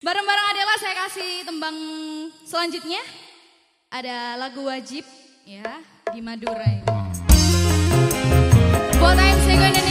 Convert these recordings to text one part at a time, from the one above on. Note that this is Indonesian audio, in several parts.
Bareng-bareng Adela saya kasih tembang selanjutnya. Ada lagu wajib ya di Madura. Buat AMC Go Indonesia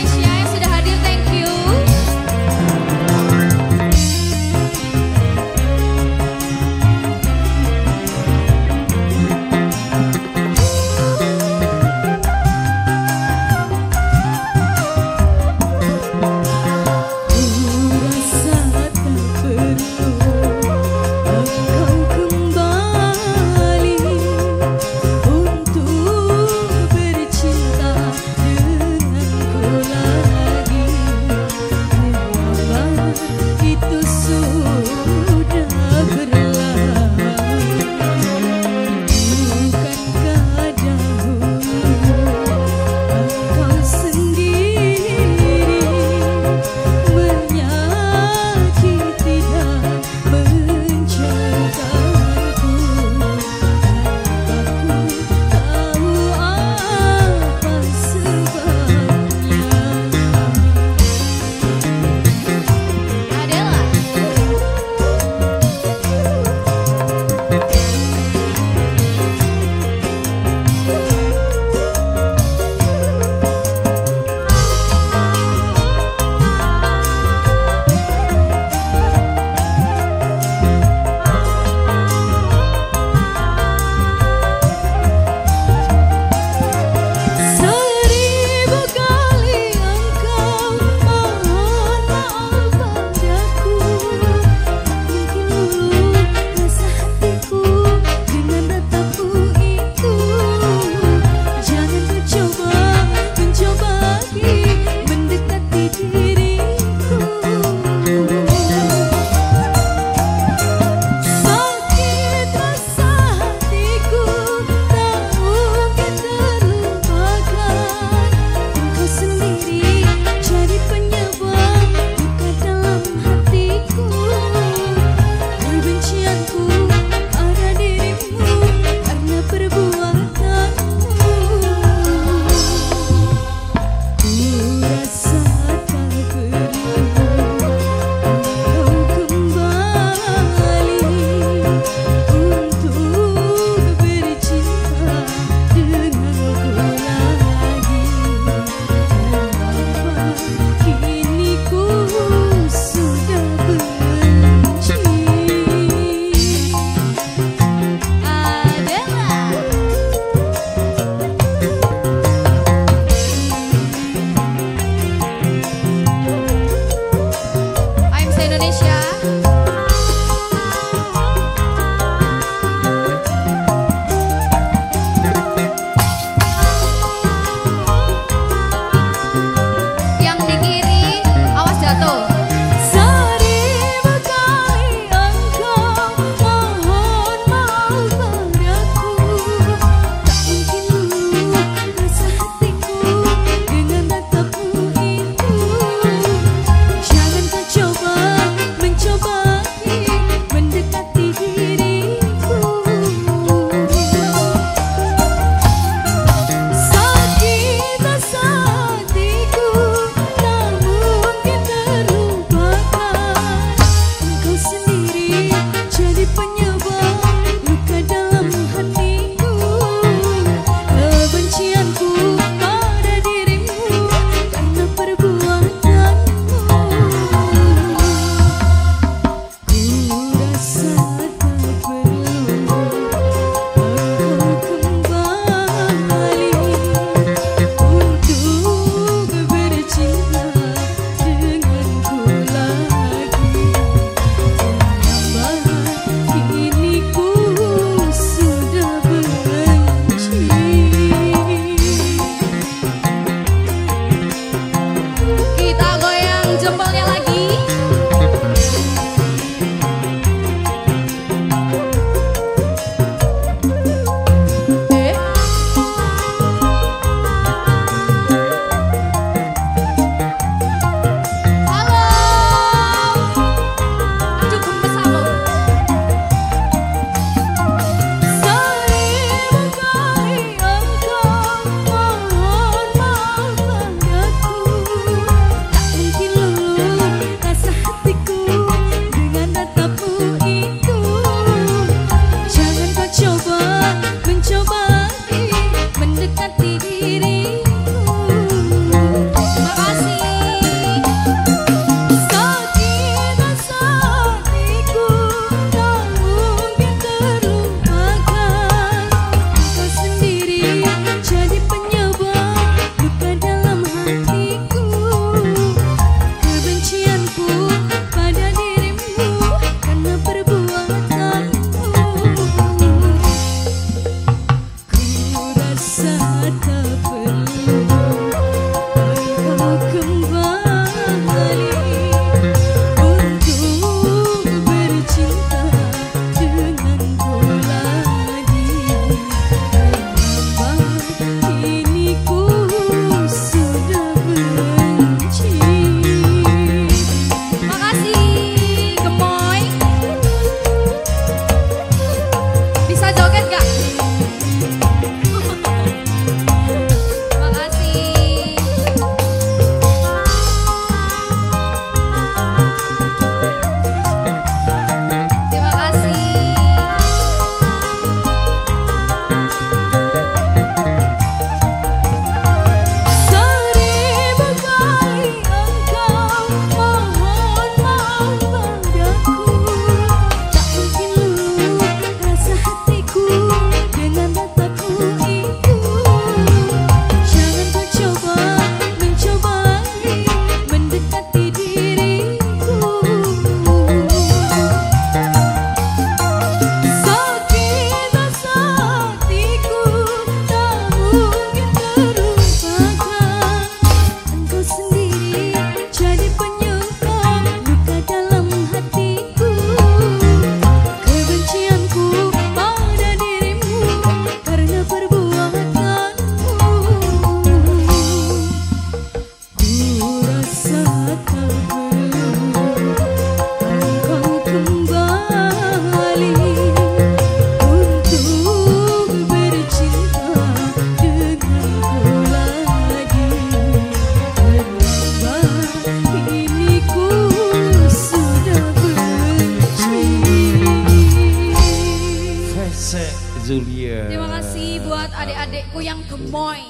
Adik-adikku yang gemoy.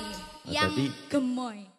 Yang Tadi- gemoy.